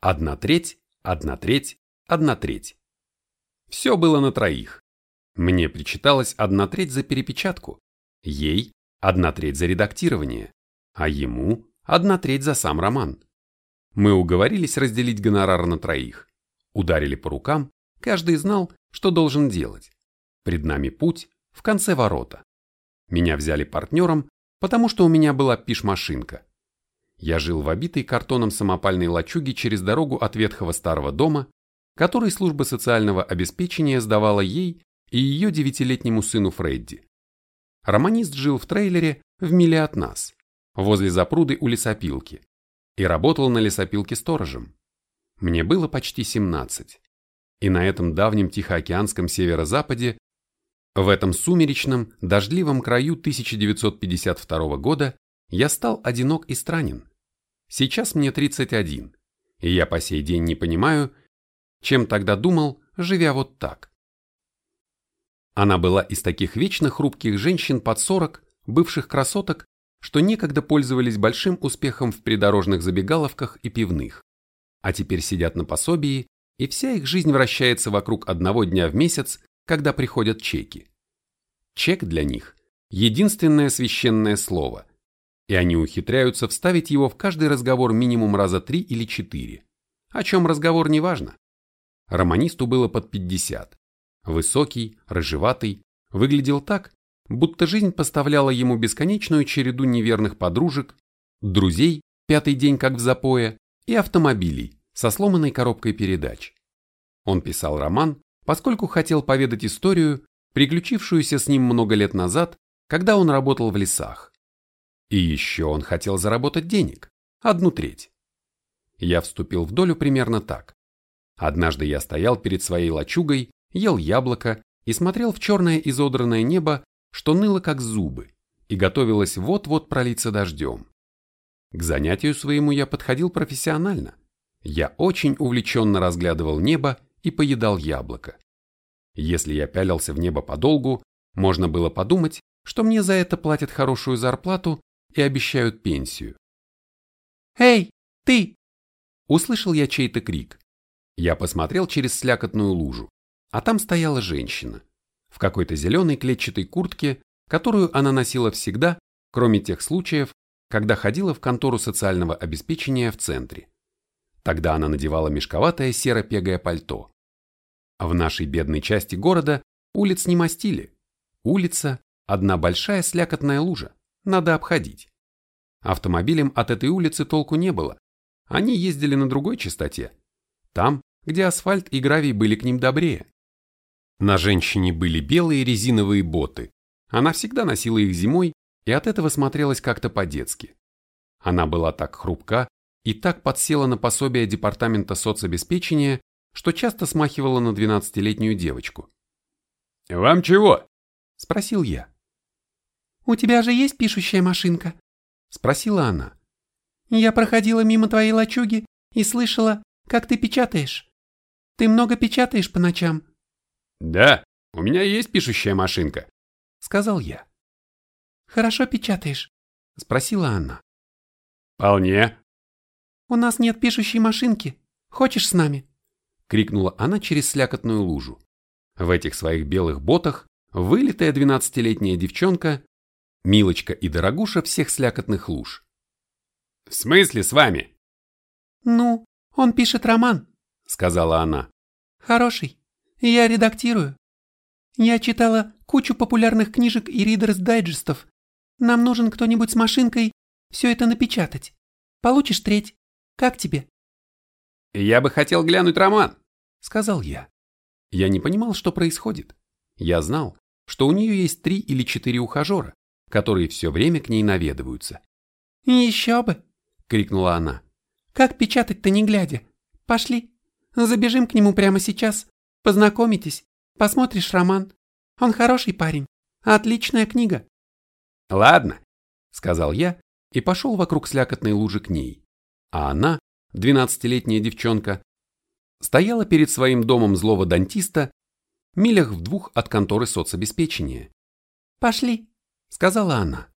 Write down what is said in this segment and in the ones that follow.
Одна треть, одна треть, одна треть. Все было на троих. Мне причиталась одна треть за перепечатку, ей одна треть за редактирование, а ему одна треть за сам роман. Мы уговорились разделить гонорар на троих, ударили по рукам, каждый знал, что должен делать. Пред нами путь, в конце ворота. Меня взяли партнером, потому что у меня была пиш-машинка. Я жил в обитой картоном самопальной лачуге через дорогу от ветхого старого дома, который служба социального обеспечения сдавала ей и ее девятилетнему сыну Фредди. Романист жил в трейлере в миле от нас, возле запруды у лесопилки, и работал на лесопилке сторожем. Мне было почти 17. И на этом давнем Тихоокеанском северо-западе, в этом сумеречном, дождливом краю 1952 года я стал одинок и странен. Сейчас мне 31, и я по сей день не понимаю, чем тогда думал, живя вот так. Она была из таких вечно хрупких женщин под сорок, бывших красоток, что некогда пользовались большим успехом в придорожных забегаловках и пивных, а теперь сидят на пособии, и вся их жизнь вращается вокруг одного дня в месяц, когда приходят чеки. Чек для них – единственное священное слово, и они ухитряются вставить его в каждый разговор минимум раза три или четыре. О чем разговор не важно. Романисту было под 50, Высокий, рыжеватый, выглядел так, будто жизнь поставляла ему бесконечную череду неверных подружек, друзей, пятый день как в запое, и автомобилей со сломанной коробкой передач. Он писал роман, поскольку хотел поведать историю, приключившуюся с ним много лет назад, когда он работал в лесах. И еще он хотел заработать денег, одну треть. Я вступил в долю примерно так. Однажды я стоял перед своей лачугой ел яблоко и смотрел в черное изодранное небо, что ныло как зубы, и готовилось вот-вот пролиться дождем. К занятию своему я подходил профессионально. Я очень увлеченно разглядывал небо и поедал яблоко. Если я пялился в небо подолгу, можно было подумать, что мне за это платят хорошую зарплату и обещают пенсию. «Эй, ты!» Услышал я чей-то крик. Я посмотрел через слякотную лужу а там стояла женщина в какой-то зеленой клетчатой куртке, которую она носила всегда, кроме тех случаев, когда ходила в контору социального обеспечения в центре. Тогда она надевала мешковатое серо-пегое пальто. В нашей бедной части города улиц не мастили. Улица – одна большая слякотная лужа, надо обходить. Автомобилем от этой улицы толку не было. Они ездили на другой частоте. Там, где асфальт и гравий были к ним добрее. На женщине были белые резиновые боты. Она всегда носила их зимой и от этого смотрелась как-то по-детски. Она была так хрупка и так подсела на пособие департамента соцобеспечения, что часто смахивала на 12-летнюю девочку. «Вам чего?» – спросил я. «У тебя же есть пишущая машинка?» – спросила она. «Я проходила мимо твоей лачуги и слышала, как ты печатаешь. Ты много печатаешь по ночам?» «Да, у меня есть пишущая машинка», — сказал я. «Хорошо печатаешь?» — спросила она. «Вполне». «У нас нет пишущей машинки. Хочешь с нами?» — крикнула она через слякотную лужу. В этих своих белых ботах вылитая двенадцатилетняя девчонка, Милочка и Дорогуша всех слякотных луж. «В смысле с вами?» «Ну, он пишет роман», — сказала она. «Хороший. Я редактирую. Я читала кучу популярных книжек и ридерс-дайджестов. Нам нужен кто-нибудь с машинкой все это напечатать. Получишь треть. Как тебе? Я бы хотел глянуть роман, сказал я. Я не понимал, что происходит. Я знал, что у нее есть три или четыре ухажера, которые все время к ней наведываются. «Еще бы!» — крикнула она. «Как печатать-то не глядя? Пошли, забежим к нему прямо сейчас Познакомитесь, посмотришь роман. Он хороший парень. Отличная книга. Ладно, сказал я и пошел вокруг слякотной лужи к ней. А она, двенадцатилетняя девчонка, стояла перед своим домом злого дантиста, милях в двух от конторы соцобеспечения. «Пошли», — сказала она.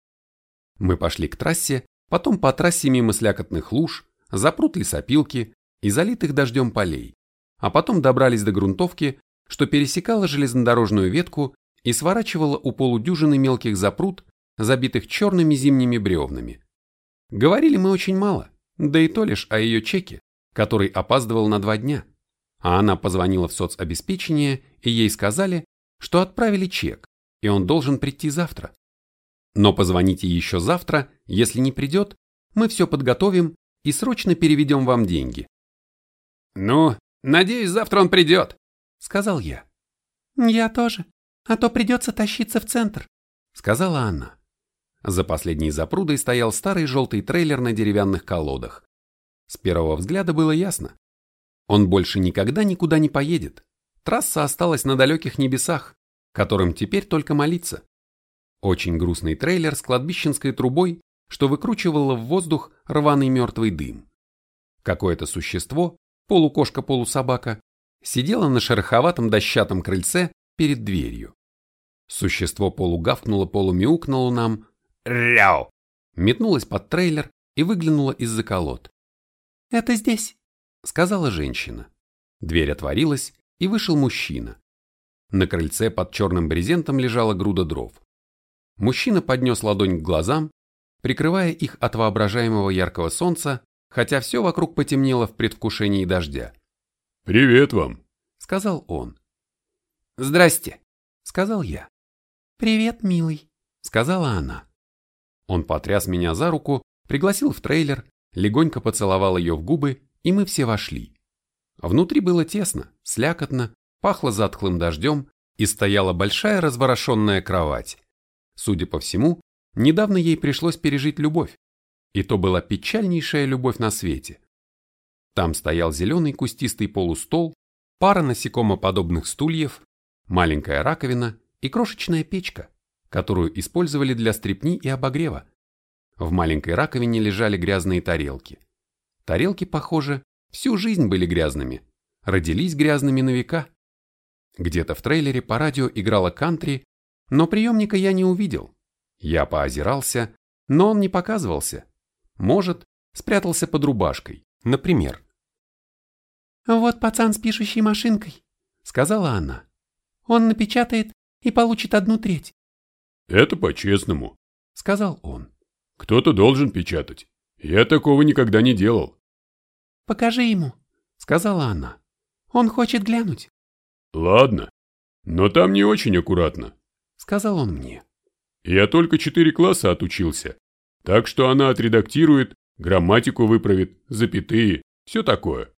Мы пошли к трассе, потом по трассе мимо слякотных луж, за пруд лесопилки, и залитых дождем полей, а потом добрались до грунтовки, что пересекала железнодорожную ветку и сворачивала у полудюжины мелких запрут, забитых черными зимними бревнами. Говорили мы очень мало, да и то лишь о ее чеке, который опаздывал на два дня. А она позвонила в соцобеспечение, и ей сказали, что отправили чек, и он должен прийти завтра. Но позвоните еще завтра, если не придет, мы все подготовим и срочно переведем вам деньги. «Ну, надеюсь, завтра он придет», — сказал я. «Я тоже, а то придется тащиться в центр», — сказала она. За последней запрудой стоял старый желтый трейлер на деревянных колодах. С первого взгляда было ясно. Он больше никогда никуда не поедет. Трасса осталась на далеких небесах, которым теперь только молиться. Очень грустный трейлер с кладбищенской трубой, что выкручивало в воздух рваный мертвый дым. Какое-то существо, полукошка-полусобака, сидело на шероховатом дощатом крыльце перед дверью. Существо полугавкнуло, полумяукнуло нам «Ряу!» метнулось под трейлер и выглянуло из-за колод. «Это здесь», — сказала женщина. Дверь отворилась, и вышел мужчина. На крыльце под черным брезентом лежала груда дров. Мужчина поднес ладонь к глазам, прикрывая их от воображаемого яркого солнца, хотя все вокруг потемнело в предвкушении дождя. «Привет вам», — сказал он. «Здрасте», — сказал я. «Привет, милый», — сказала она. Он потряс меня за руку, пригласил в трейлер, легонько поцеловал ее в губы, и мы все вошли. Внутри было тесно, слякотно, пахло затхлым дождем, и стояла большая разворошенная кровать. Судя по всему, недавно ей пришлось пережить любовь, и то была печальнейшая любовь на свете. Там стоял зеленый кустистый полустол, пара насекомоподобных стульев, маленькая раковина и крошечная печка, которую использовали для стрепни и обогрева. В маленькой раковине лежали грязные тарелки. Тарелки, похоже, всю жизнь были грязными, родились грязными на века. Где-то в трейлере по радио играла кантри, но приемника я не увидел. Я поозирался, но он не показывался. Может, спрятался под рубашкой, например. «Вот пацан с пишущей машинкой», — сказала она. «Он напечатает и получит одну треть. «Это по-честному», — сказал он. «Кто-то должен печатать. Я такого никогда не делал». «Покажи ему», — сказала она. «Он хочет глянуть». «Ладно, но там не очень аккуратно», — сказал он мне. «Я только четыре класса отучился, так что она отредактирует, грамматику выправит, запятые, все такое».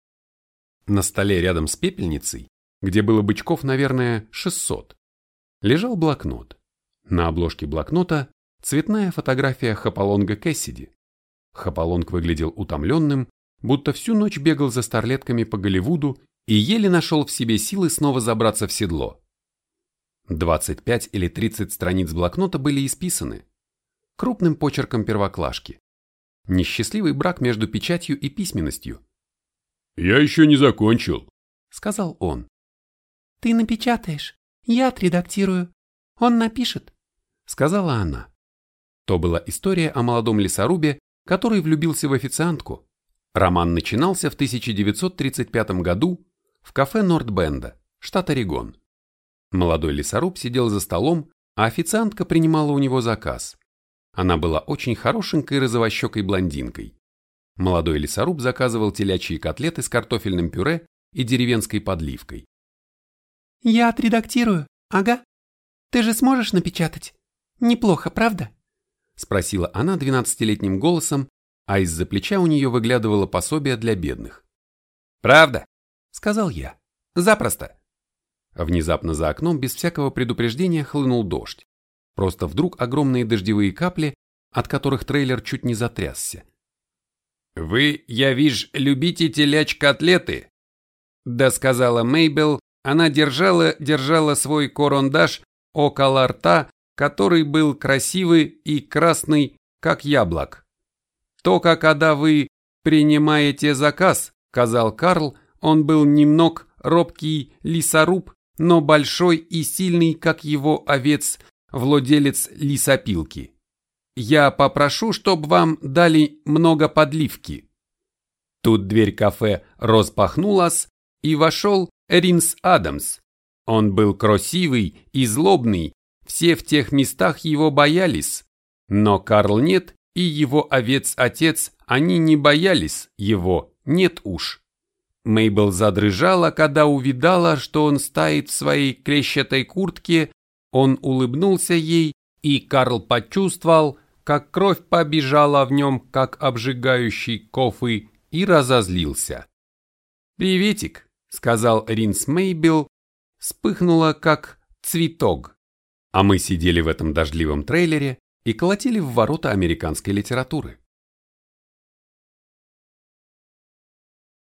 На столе рядом с пепельницей, где было бычков, наверное, 600, лежал блокнот. На обложке блокнота цветная фотография Хаполонга Кэссиди. Хаполонг выглядел утомленным, будто всю ночь бегал за старлетками по Голливуду и еле нашел в себе силы снова забраться в седло. 25 или 30 страниц блокнота были исписаны. Крупным почерком первоклашки. Несчастливый брак между печатью и письменностью. «Я еще не закончил», — сказал он. «Ты напечатаешь, я отредактирую. Он напишет сказала она. То была история о молодом лесорубе, который влюбился в официантку. Роман начинался в 1935 году в кафе Нордбенда, штат Орегон. Молодой лесоруб сидел за столом, а официантка принимала у него заказ. Она была очень хорошенькой розовощекой блондинкой. Молодой лесоруб заказывал телячьи котлеты с картофельным пюре и деревенской подливкой. «Я отредактирую, ага. Ты же сможешь напечатать?» Неплохо, правда? Спросила она двенадцатилетним голосом, а из-за плеча у нее выглядывало пособие для бедных. «Правда?» — сказал я. «Запросто». Внезапно за окном без всякого предупреждения хлынул дождь. Просто вдруг огромные дождевые капли, от которых трейлер чуть не затрясся. «Вы, я вижу, любите теляч-котлеты?» Да сказала Мейбел, она держала, держала свой корондаж около рта, который был красивый и красный, как яблок. «Только когда вы принимаете заказ», — сказал Карл, он был немного робкий лесоруб, но большой и сильный, как его овец, владелец лесопилки. «Я попрошу, чтобы вам дали много подливки». Тут дверь кафе распахнулась, и вошел Ринс Адамс. Он был красивый и злобный, все в тех местах его боялись. Но Карл нет, и его овец-отец, они не боялись его, нет уж. Мейбл задрыжала, когда увидала, что он стоит в своей клещатой куртке, он улыбнулся ей, и Карл почувствовал, как кровь побежала в нем, как обжигающий кофы, и разозлился. «Приветик», — сказал Ринс Мейбл, вспыхнула, как цветок. А мы сидели в этом дождливом трейлере и колотили в ворота американской литературы.